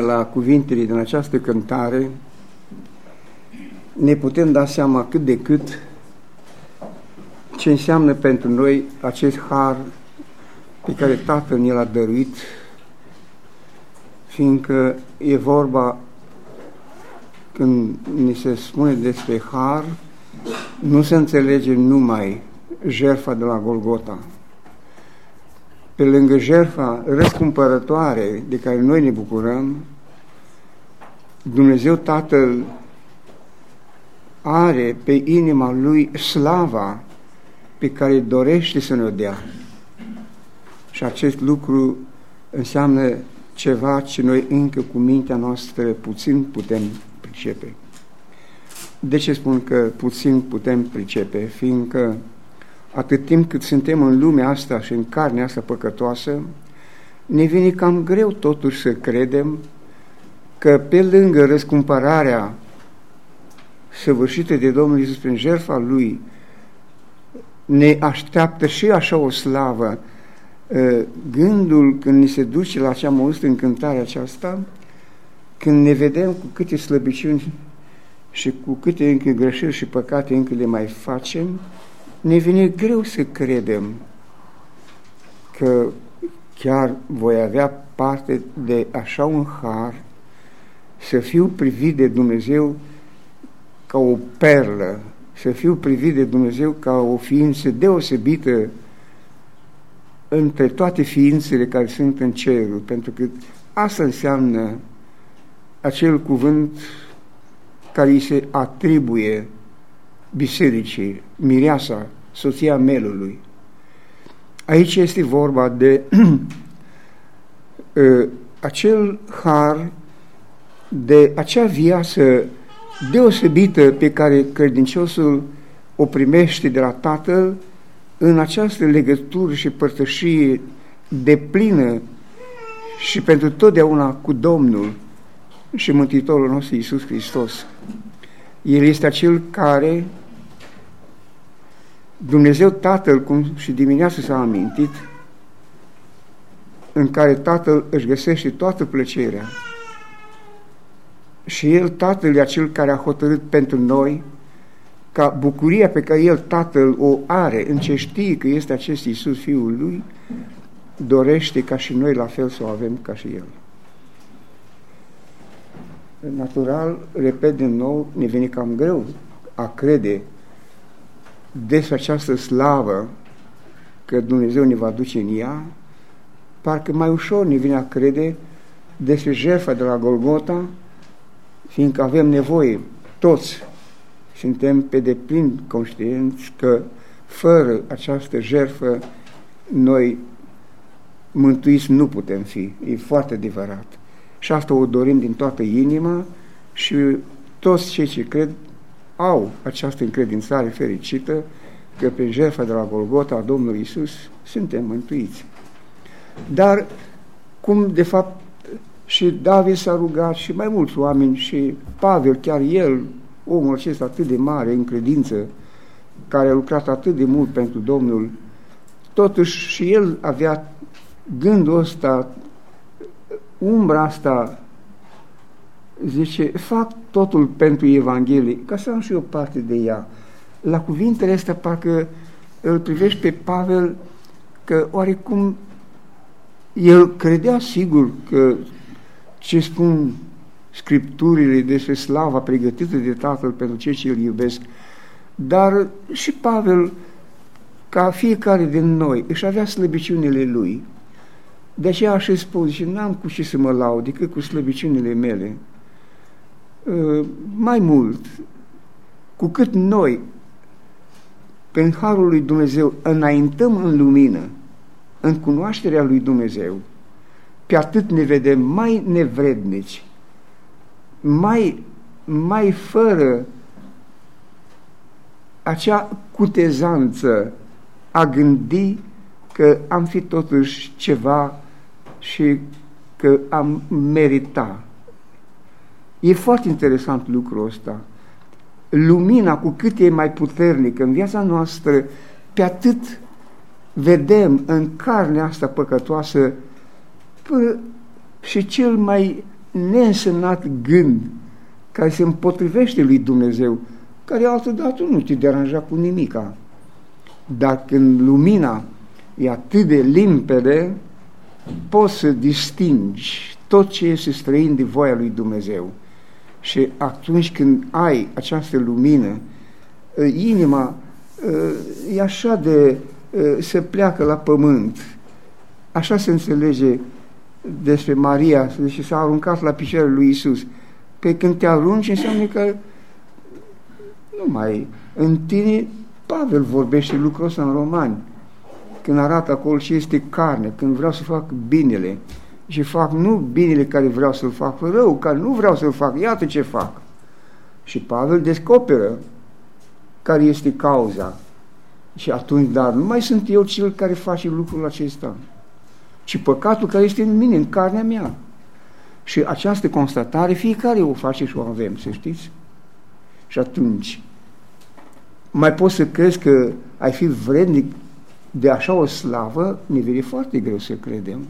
numai la cuvintele din această cântare, ne putem da seama cât de cât ce înseamnă pentru noi acest har pe care Tatăl ne l-a dăruit, fiindcă e vorba, când ni se spune despre har, nu se înțelege numai jertfa de la Golgota. Pe lângă jertfa răscumpărătoare de care noi ne bucurăm, Dumnezeu Tatăl are pe inima Lui slava pe care dorește să ne-o dea. Și acest lucru înseamnă ceva ce noi încă cu mintea noastră puțin putem pricepe. De ce spun că puțin putem pricepe? Fiindcă atât timp cât suntem în lumea asta și în carnea asta păcătoasă, ne vine cam greu totuși să credem că pe lângă răscumpărarea săvârșită de Domnul Iisus prin jertfa Lui, ne așteaptă și așa o slavă. Ă, gândul când ni se duce la acea măustă încântare aceasta, când ne vedem cu câte slăbiciuni și cu câte încă greșeli și păcate încă le mai facem, ne vine greu să credem că chiar voi avea parte de așa un har, să fiu privit de Dumnezeu ca o perlă, să fiu privit de Dumnezeu ca o ființă deosebită între toate ființele care sunt în cerul, pentru că asta înseamnă acel cuvânt care îi se atribuie bisericii, mireasa, soția melului. Aici este vorba de uh, acel har, de acea viață deosebită pe care credinciosul o primește de la Tatăl în această legătură și părtășie de plină și pentru totdeauna cu Domnul și Mântuitorul nostru Iisus Hristos. El este acel care Dumnezeu Tatăl, cum și dimineața s-a amintit, în care Tatăl își găsește toată plăcerea. Și El, Tatăl, e acel care a hotărât pentru noi ca bucuria pe care El, Tatăl, o are în ce știe că este acest Iisus, Fiul Lui, dorește ca și noi la fel să o avem ca și El. Natural, repet din nou, ne vine cam greu a crede despre această slavă că Dumnezeu ne va duce în ea, parcă mai ușor ne vine a crede despre jertfa de la Golgota, fiindcă avem nevoie, toți suntem pe deplin conștienți că fără această jertfă noi mântuiți nu putem fi. E foarte adevărat. Și asta o dorim din toată inima și toți cei ce cred au această încredințare fericită că prin jertfa de la Golgota a Domnului Isus suntem mântuiți. Dar cum de fapt și David s-a rugat și mai mulți oameni și Pavel, chiar el, omul acesta atât de mare în credință, care a lucrat atât de mult pentru Domnul, totuși și el avea gândul ăsta, umbra asta zice, fac totul pentru Evanghelie, ca să am și eu parte de ea. La cuvintele astea parcă îl privești pe Pavel că oarecum el credea sigur că ce spun scripturile despre slava pregătită de Tatăl pentru cei ce îl iubesc, dar și Pavel, ca fiecare din noi, își avea slăbiciunile lui. De aceea așa spun, și n-am cu ce să mă laud decât cu slăbiciunile mele. Uh, mai mult, cu cât noi, prin Harul lui Dumnezeu, înaintăm în lumină, în cunoașterea lui Dumnezeu, pe atât ne vedem mai nevrednici, mai, mai fără acea cutezanță a gândi că am fi totuși ceva și că am merita E foarte interesant lucrul ăsta. Lumina, cu cât e mai puternică în viața noastră, pe atât vedem în carnea asta păcătoasă și cel mai neînsemnat gând care se împotrivește lui Dumnezeu, care altădată nu te deranja cu nimica. Dar când lumina e atât de limpede, poți să distingi tot ce este străin de voia lui Dumnezeu. Și atunci când ai această lumină, ă, inima ă, e așa de ă, se pleacă la pământ. Așa se înțelege despre Maria și s-a aruncat la picioarele lui Isus. Pe când te arunci înseamnă că nu mai în tine Pavel vorbește lucrul ăsta în Romani când arată acolo ce este carne, când vreau să fac binele și fac nu binele care vreau să-l fac, rău care nu vreau să-l fac, iată ce fac. Și Pavel descoperă care este cauza. Și atunci, dar nu mai sunt eu cel care face lucrul acesta, ci păcatul care este în mine, în carnea mea. Și această constatare fiecare o face și o avem, să știți? Și atunci, mai poți să crezi că ai fi vrednic de așa o slavă, ne vede foarte greu să credem.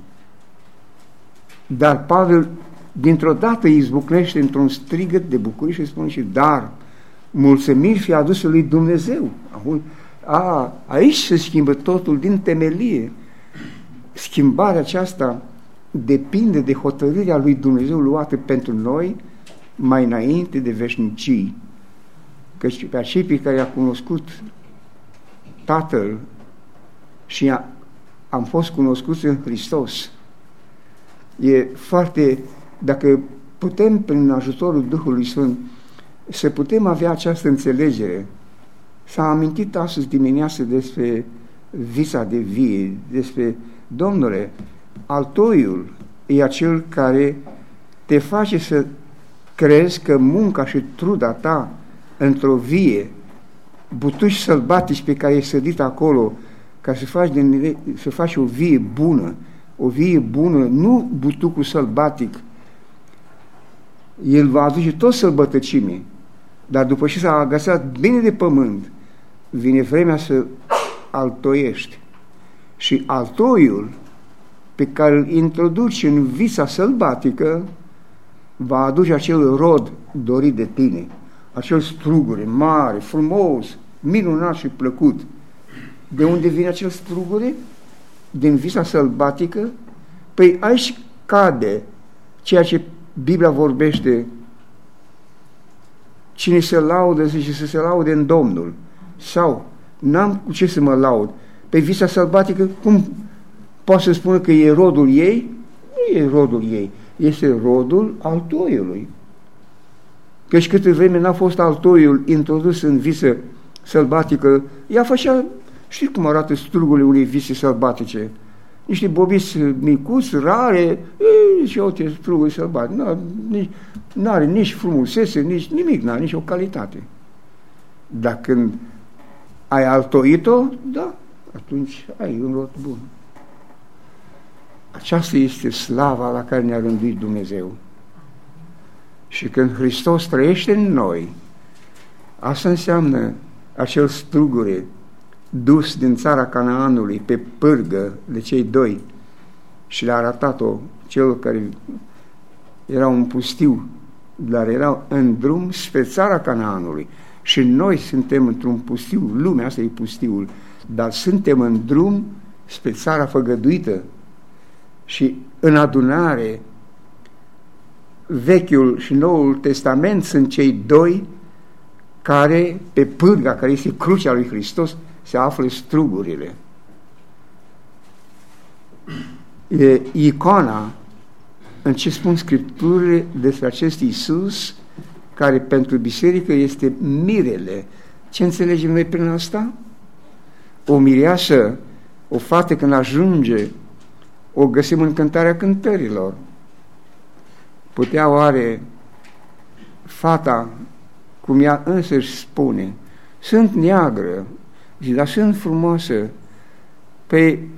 Dar Pavel dintr-o dată izbucnește într-un strigăt de bucurie și spune și dar mulțumiri fi adusă lui Dumnezeu. A, aici se schimbă totul din temelie. Schimbarea aceasta depinde de hotărârea lui Dumnezeu luată pentru noi mai înainte de veșnicii. Căci pe acei pe care i-a cunoscut Tatăl și am fost cunoscuți în Hristos. E foarte, dacă putem prin ajutorul Duhului Sfânt să putem avea această înțelegere, s-a amintit astăzi dimineață despre visa de vie, despre Domnule, altoiul e acel care te face să crezi că munca și truda ta într-o vie, butuși sălbatici pe care e sădit acolo, ca să faci, din, să faci o vie bună, o vie bună, nu butucul sălbatic, el va aduce tot sălbătăcime, dar după ce s-a agăsat bine de pământ, vine vremea să altoiești. Și altoiul pe care îl introduci în visa sălbatică va aduce acel rod dorit de tine, acel strugure mare, frumos, minunat și plăcut, de unde vine acel strugure? Din visa sălbatică? Păi aici cade ceea ce Biblia vorbește. Cine se laudă zice să se laude în Domnul. Sau n-am cu ce să mă laud. Pe visa sălbatică cum poate să spună că e rodul ei? nu e rodul ei. Este rodul altoiului căci câte vreme n-a fost altoiul introdus în visă sălbatică ea făcea Știi cum arată strugurile unei vise sălbatice? Niște bobiți micuți, rare, e, și uite, struguri sălbatice. Nu are nici frumusețe, nici nimic, nu are nici o calitate. Dar când ai altoit-o, da, atunci ai un rot bun. Aceasta este slava la care ne-a rânduit Dumnezeu. Și când Hristos trăiește în noi, asta înseamnă acel strugure dus din țara Canaanului pe pârgă de cei doi și le-a arătat-o celor care erau un pustiu, dar erau în drum spre țara Canaanului. Și noi suntem într-un pustiu, lumea asta e pustiul, dar suntem în drum spre țara făgăduită. Și în adunare, Vechiul și Noul Testament sunt cei doi care, pe pârga care este crucea lui Hristos, se află strugurile. E icona în ce spun Scripturile despre acest Iisus care pentru biserică este mirele. Ce înțelegem noi prin asta? O mireasă, o fată când ajunge, o găsim în cântarea cântărilor. Putea oare fata, cum ea însăși spune, sunt neagră, Zice, dar sunt frumoasă. Păi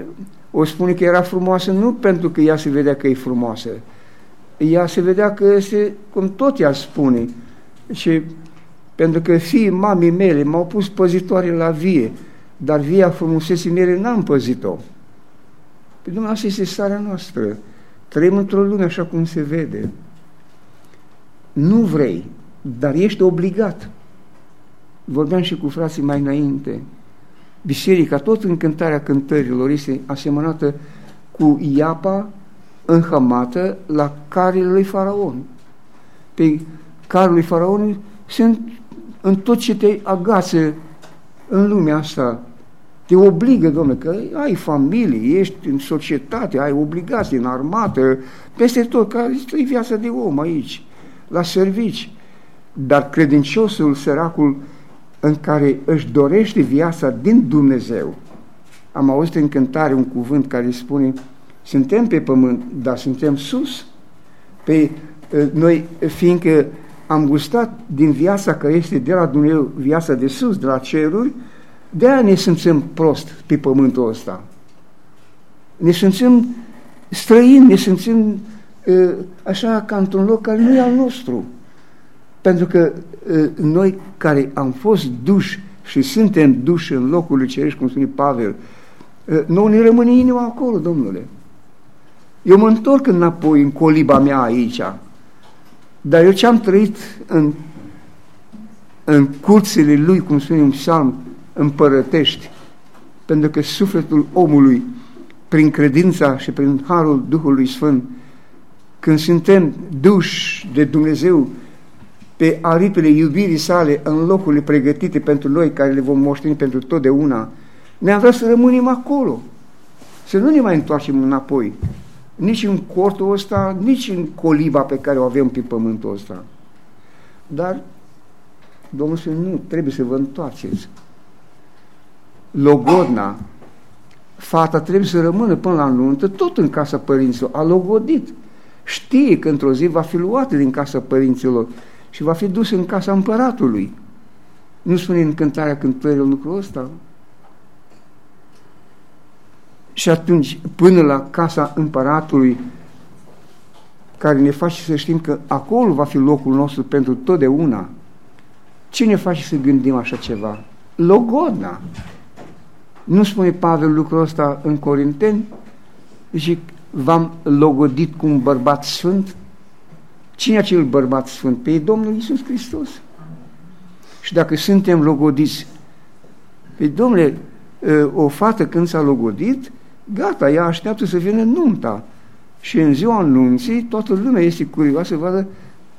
o spune că era frumoasă nu pentru că ea se vedea că e frumoasă. Ea se vedea că este, cum tot ea spune, și pentru că fiii mamii mele m-au pus păzitoare la vie, dar via frumuseții mele n-am păzit-o. Pe păi, Dumnezeu, asta este starea noastră. Trăim într-o lume așa cum se vede. nu vrei, dar ești obligat. Vorbeam și cu frații mai înainte. Biserica, tot în cântarea cântărilor, este asemănată cu iapa înhămată la carele lui Faraon. Pe carul lui Faraon sunt în tot ce te agață în lumea asta. Te obligă, domnule, că ai familie, ești în societate, ai obligații în armată, peste tot, că e viața de om aici, la servici. Dar credinciosul, săracul, în care își dorește viața din Dumnezeu, am auzit în cântare un cuvânt care spune suntem pe pământ, dar suntem sus. Pe ă, noi, fiindcă am gustat din viața care este de la Dumnezeu, viața de sus, de la ceruri, de aia ne simțim prost pe pământul ăsta. Ne simțim străini, ne simțim ă, așa ca într-un loc care nu e al nostru. Pentru că ă, noi care am fost duși și suntem duși în locul cerești, cum spune Pavel, nu ne rămâne inima acolo, domnule. Eu mă întorc înapoi în coliba mea aici, dar eu ce am trăit în, în curțile lui, cum spune un psalm, împărătești, pentru că sufletul omului, prin credința și prin harul Duhului Sfânt, când suntem duși de Dumnezeu pe aripile iubirii sale în locurile pregătite pentru noi, care le vom moșteni pentru totdeauna, ne-am vrea să rămânem acolo, să nu ne mai întoarcem înapoi, nici în cortul ăsta, nici în coliba pe care o avem pe pământul ăsta. Dar Domnul spune, nu, trebuie să vă întoarceți. Logodna, fata trebuie să rămână până la nuntă, tot în casa părinților, a logodit. Știe că într-o zi va fi luată din casa părinților și va fi dus în casa împăratului. Nu spune în cântarea cântărilor lucrul ăsta? Și atunci, până la casa împăratului, care ne face să știm că acolo va fi locul nostru pentru totdeauna, ce ne face să gândim așa ceva? Logodna. Nu spune Pavel lucrul ăsta în Corinteni? Și v-am logodit cu un bărbat sfânt? Cine e acel bărbat sfânt? Pe Domnul Iisus Hristos. Și dacă suntem logodiți, pe Domnule, o fată când s-a logodit, Gata, ea așteaptă să vină nunta. Și în ziua nunții, toată lumea este curioasă să vadă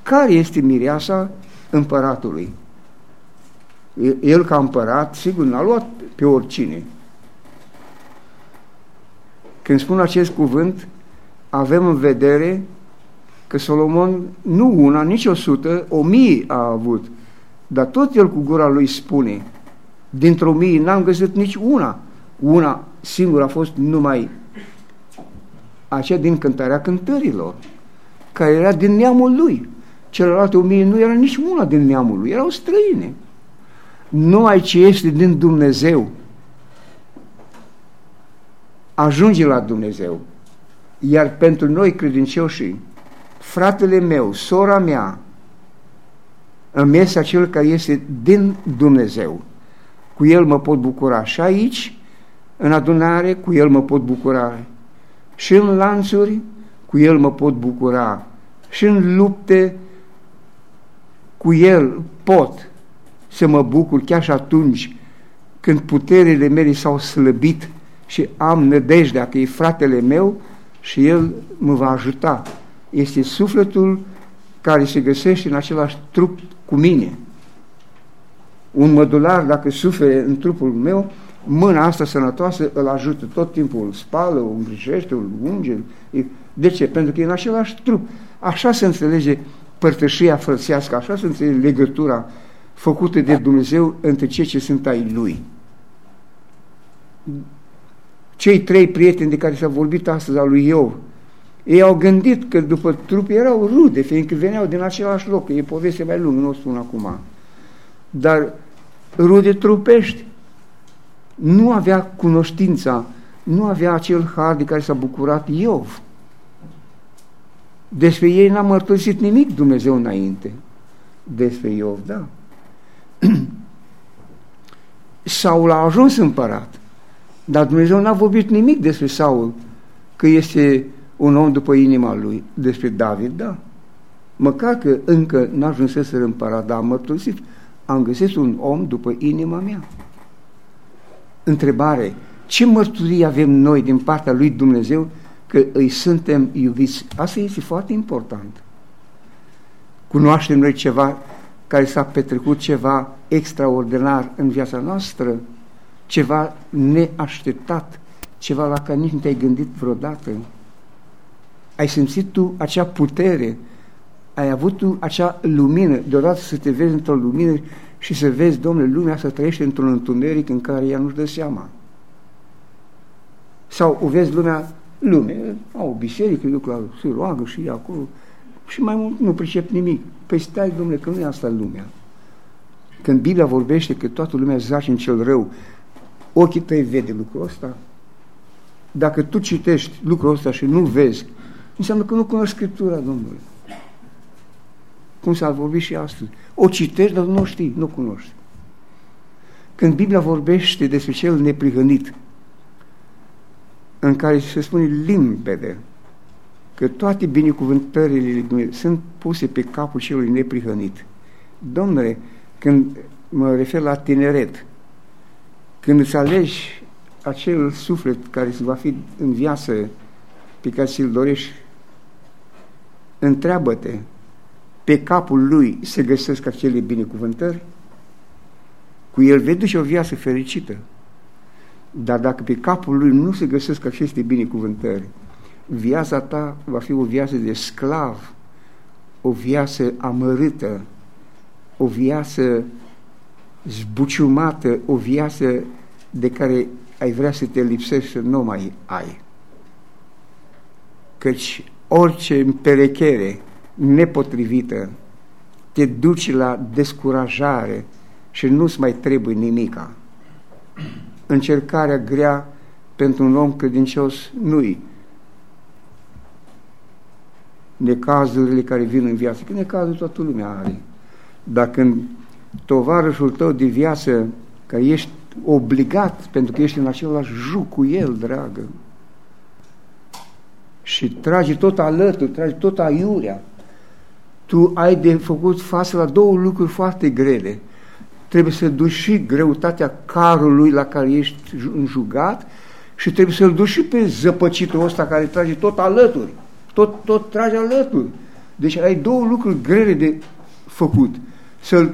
care este mireasa împăratului. El ca împărat, sigur, n-a luat pe oricine. Când spun acest cuvânt, avem în vedere că Solomon nu una, nici o sută, o mie a avut. Dar tot el cu gura lui spune, dintr-o mie n-am găsit nici una. Una singur a fost numai aceea din cântarea cântărilor, care era din neamul lui. Celelalte o mie nu era nici una din neamul lui, erau străine. Numai ce este din Dumnezeu ajunge la Dumnezeu. Iar pentru noi credincioși, fratele meu, sora mea, îmi este acel care este din Dumnezeu. Cu el mă pot bucura și aici în adunare, cu el mă pot bucura. Și în lanțuri, cu el mă pot bucura. Și în lupte, cu el pot să mă bucur chiar și atunci când puterile mele s-au slăbit și am nădejdea că e fratele meu și el mă va ajuta. Este sufletul care se găsește în același trup cu mine. Un mădular, dacă sufere în trupul meu, mâna asta sănătoasă îl ajută tot timpul, îl spală, îl îngrijește, îl unge. De ce? Pentru că e în același trup. Așa se înțelege părtășia frățească, așa se înțelege legătura făcută de Dumnezeu între cei ce sunt ai Lui. Cei trei prieteni de care s-a vorbit astăzi al lui Iov, ei au gândit că după trup erau rude, fiindcă veneau din același loc, e poveste mai lungă, nu o spun acum. Dar rude trupești, nu avea cunoștința, nu avea acel har de care s-a bucurat Iov. Despre ei n-a mărturisit nimic Dumnezeu înainte. Despre Iov, da. Saul a ajuns împărat, dar Dumnezeu n-a vorbit nimic despre Saul, că este un om după inima lui. Despre David, da. Măcar că încă n-ajunseseră în paradam mărturisit, am găsit un om după inima mea. Întrebare, ce mărturie avem noi din partea lui Dumnezeu că îi suntem iubiți? Asta este foarte important. Cunoaștem noi ceva care s-a petrecut ceva extraordinar în viața noastră, ceva neașteptat, ceva la care nici nu te-ai gândit vreodată. Ai simțit tu acea putere, ai avut tu acea lumină, deodată să te vezi într-o lumină și să vezi, domnule, lumea să trăiește într-un întuneric în care ea nu-și dă seama. Sau o vezi lumea, lume, au o biserică, duc la, se roagă și acolo, și mai mult nu pricep nimic. Păi stai, domnule, că nu e asta lumea. Când Biblia vorbește că toată lumea zace în cel rău, ochii tăi vede lucrul ăsta? Dacă tu citești lucrul ăsta și nu vezi, înseamnă că nu cunoști Scriptura, Domnule. Cum s-a vorbit și astăzi. O citești, dar nu știi, nu cunoști. Când Biblia vorbește despre cel neprihănit, în care se spune limpede că toate binecuvântările lui Dumnezeu sunt puse pe capul celui neprihănit. Domnule, când mă refer la tineret, când îți alegi acel suflet care va fi în viață pe care ți-l dorești, întreabă-te, pe capul lui se găsesc acele binecuvântări? Cu el vei duce o viață fericită. Dar dacă pe capul lui nu se găsesc aceste binecuvântări, viața ta va fi o viață de sclav, o viață amărâtă, o viață zbuciumată, o viață de care ai vrea să te lipsești să nu mai ai. Căci orice împerechere nepotrivită te duce la descurajare și nu-ți mai trebuie nimica. Încercarea grea pentru un om credincios nu-i necazurile care vin în viață, că necazul toată lumea are. Dar când tovarășul tău de viață, că ești obligat, pentru că ești în același juc cu el, dragă, și tragi tot alături, tragi tot aiurea, tu ai de făcut față la două lucruri foarte grele. Trebuie să duci și greutatea carului la care ești înjugat și trebuie să-l duci și pe zăpăcitul ăsta care trage tot alături. Tot, tot trage alături. Deci ai două lucruri grele de făcut. Să-l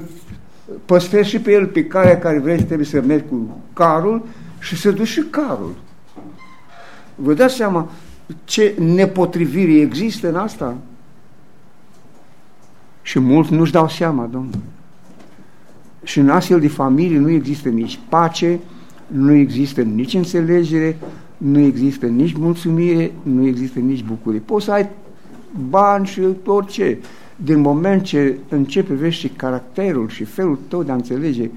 păstrezi și pe el pe calea care vrei, trebuie să mergi cu carul și să duci și carul. Vă dați seama ce nepotrivire există în asta? Și mulți nu-și dau seama, Domnule. Și în astfel de familie nu există nici pace, nu există nici înțelegere, nu există nici mulțumire, nu există nici bucurie. Poți să ai bani și orice. Din moment ce începe vezi caracterul și felul tău de a înțelege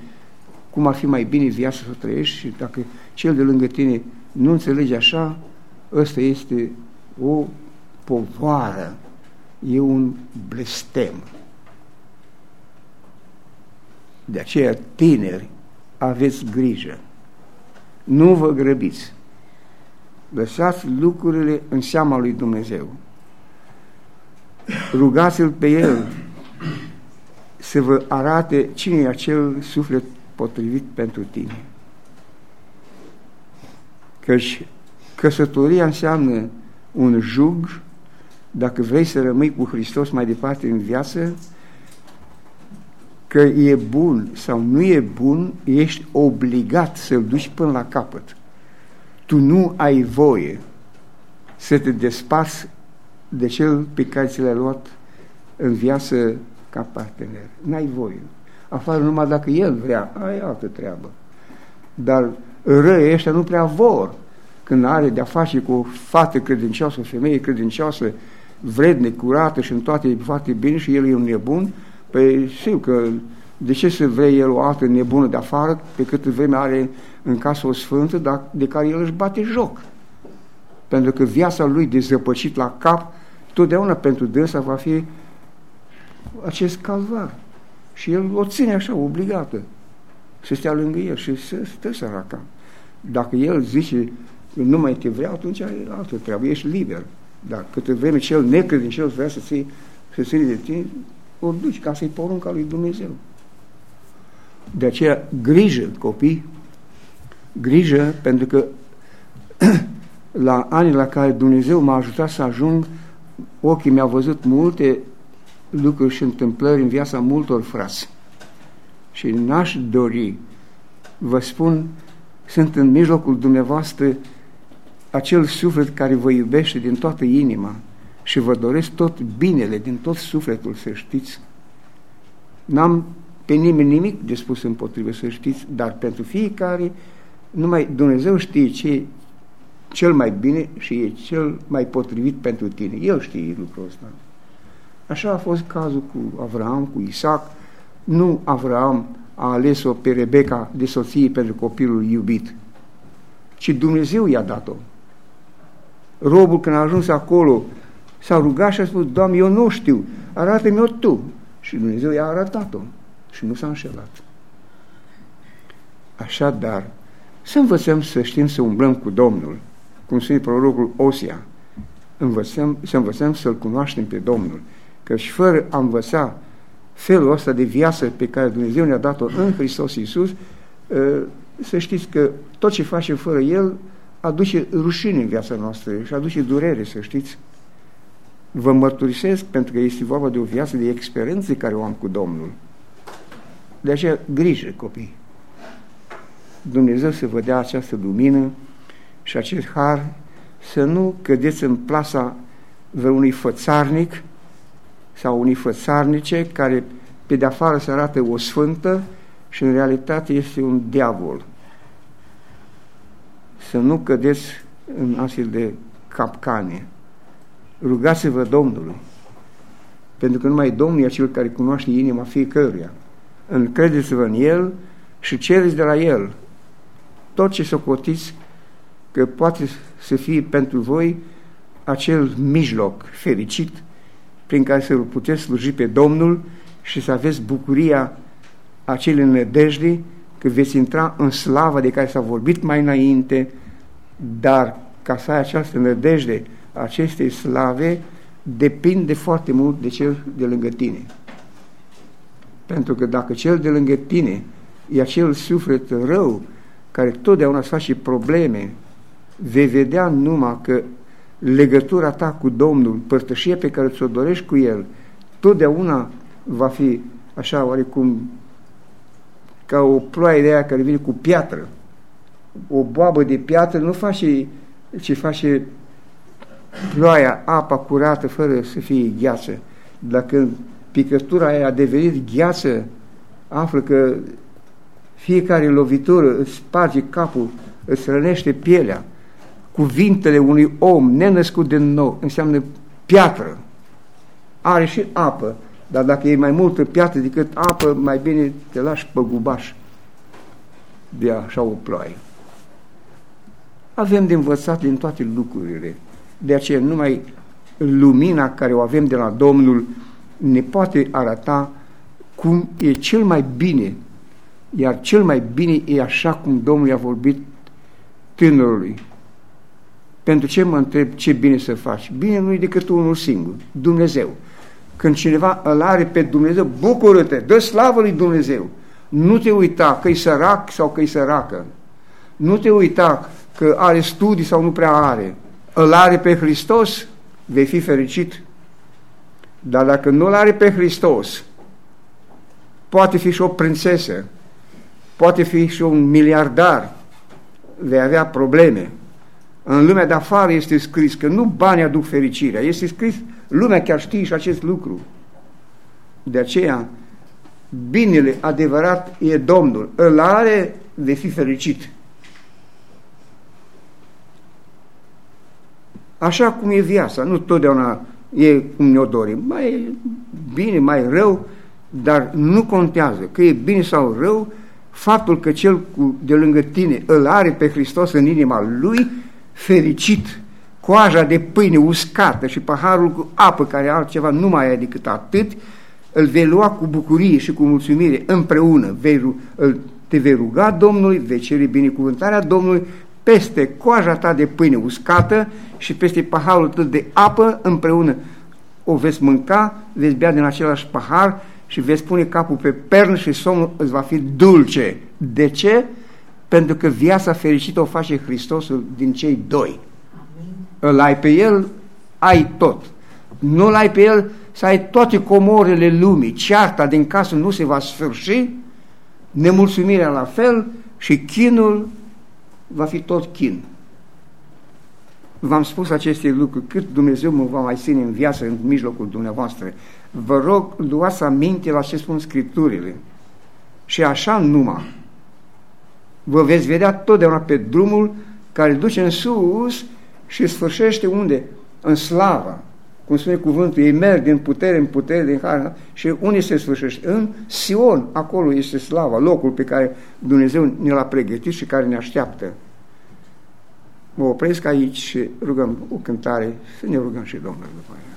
cum ar fi mai bine viața să trăiești și dacă cel de lângă tine nu înțelege așa, ăsta este o povoară, e un blestem. De aceea, tineri, aveți grijă. Nu vă grăbiți. Lăsați lucrurile în seama lui Dumnezeu. Rugați-L pe El să vă arate cine e acel suflet potrivit pentru tine. Căci căsătoria înseamnă un jug, dacă vrei să rămâi cu Hristos mai departe în viață, că e bun sau nu e bun, ești obligat să-l duci până la capăt. Tu nu ai voie să te desparți de cel pe care ți l-ai luat în viață ca partener. N-ai voie. Afară numai dacă el vrea, ai altă treabă. Dar răi ăștia nu prea vor când are de-a face cu o fată credincioasă, o femeie credincioasă, vredne, curată și în toate foarte bine și el e un nebun, Păi știu că de ce să vrei el o altă nebună de afară pe cât vreme are în casă o sfântă dar de care el își bate joc? Pentru că viața lui de zăpăcit la cap, totdeauna pentru dânsa va fi acest calvar. Și el o ține așa, obligată, să stea lângă el și să stă săraca. Dacă el zice că nu mai te vrea, atunci e altă treabă, ești liber. Dar câte vreme cel necredincios vrea să ții se ține de tine, o duci ca să-i porunca lui Dumnezeu. De aceea, grijă, copii, grijă, pentru că la anii la care Dumnezeu m-a ajutat să ajung, ochii mi-au văzut multe lucruri și întâmplări în viața multor frați. Și n-aș dori, vă spun, sunt în mijlocul dumneavoastră acel suflet care vă iubește din toată inima și vă doresc tot binele din tot sufletul, să știți. N-am pe nimeni nimic de spus împotrivă, să știți, dar pentru fiecare, numai Dumnezeu știe ce cel mai bine și e cel mai potrivit pentru tine. El știe lucrul ăsta. Așa a fost cazul cu Avram, cu Isaac. Nu Avram a ales-o pe Rebecca de soție pentru copilul iubit, ci Dumnezeu i-a dat-o. Robul când a ajuns acolo s-a rugat și a spus, Doamne, eu nu știu, arată-mi-o Tu. Și Dumnezeu i-a arătat-o și nu s-a înșelat. Așadar, să învățăm să știm să umblăm cu Domnul, cum spune prorocul Osia, învățăm, să învățăm să-L cunoaștem pe Domnul, că și fără a învăța felul ăsta de viață pe care Dumnezeu ne-a dat-o în Hristos Iisus, ă, să știți că tot ce facem fără El aduce rușine în viața noastră și aduce durere, să știți. Vă mărturisesc pentru că este vorba de o viață de experiențe care o am cu Domnul. De aceea, grijă, copii. Dumnezeu să vă dea această lumină și acest har să nu cădeți în plasa vreunui fățarnic sau unui fățarnice care pe de afară se arată o sfântă și în realitate este un diavol. Să nu cădeți în astfel de capcane. Rugați-vă Domnului, pentru că numai Domnul e cel care cunoaște inima fiecăruia. Încredeți-vă în El și cereți de la El tot ce socotiți că poate să fie pentru voi acel mijloc fericit prin care să puteți sluji pe Domnul și să aveți bucuria acelei nădejde că veți intra în slava de care s-a vorbit mai înainte, dar ca să ai această nădejde, acestei slave, depinde foarte mult de cel de lângă tine. Pentru că dacă cel de lângă tine e acel suflet rău, care totdeauna îți face probleme, vei vedea numai că legătura ta cu Domnul, părtășia pe care ți-o dorești cu El, totdeauna va fi așa oarecum ca o ploaie de aia care vine cu piatră. O boabă de piatră nu face ce face ploaia, apa curată, fără să fie gheață. Dacă picătura aia a devenit gheață, află că fiecare lovitură îți sparge capul, îți rănește pielea. Cuvintele unui om nenăscut din nou înseamnă piatră. Are și apă, dar dacă e mai multă piatră decât apă, mai bine te lași pe gubaș de așa o ploaie. Avem de învățat din toate lucrurile. De aceea numai lumina care o avem de la Domnul ne poate arăta cum e cel mai bine, iar cel mai bine e așa cum Domnul i-a vorbit tânărului. Pentru ce mă întreb ce bine să faci? Bine nu e decât unul singur, Dumnezeu. Când cineva îl are pe Dumnezeu, bucură-te, dă slavă lui Dumnezeu. Nu te uita că e sărac sau că e săracă. Nu te uita că are studii sau nu prea are. Îl are pe Hristos, vei fi fericit. Dar dacă nu-L are pe Hristos, poate fi și o prințesă, poate fi și un miliardar, vei avea probleme. În lumea de afară este scris că nu banii aduc fericirea, este scris, lumea chiar știe și acest lucru. De aceea, binele adevărat e Domnul, îl are, vei fi fericit. Așa cum e viața, nu totdeauna e cum ne-o dorim. Mai e bine, mai rău, dar nu contează că e bine sau rău, faptul că cel cu, de lângă tine îl are pe Hristos în inima lui, fericit, coaja de pâine uscată și paharul cu apă care altceva nu mai e decât atât, îl vei lua cu bucurie și cu mulțumire împreună, vei, îl, te vei ruga Domnului, vei cere binecuvântarea Domnului peste coaja ta de pâine uscată și peste paharul tău de apă împreună. o veți mânca, veți bea din același pahar și veți pune capul pe pern și somnul îți va fi dulce. De ce? Pentru că viața fericită o face Hristosul din cei doi. Îl ai pe El, ai tot. Nu-l ai pe El, să ai toate comorele lumii. Cearta din casă nu se va sfârși, nemulțumirea la fel și chinul va fi tot chin. V-am spus aceste lucruri, cât Dumnezeu mă va mai ține în viață în mijlocul dumneavoastră. Vă rog, luați aminte la ce spun Scripturile. Și așa numai vă veți vedea totdeauna pe drumul care duce în sus și sfârșește unde? În slavă. Cum spune cuvântul, ei merg din putere în putere, din har, și unde se sfârșește? În Sion, acolo este slava, locul pe care Dumnezeu ne l-a pregătit și care ne așteaptă. Mă opresc aici și rugăm o cântare, să ne rugăm și Domnul după aia.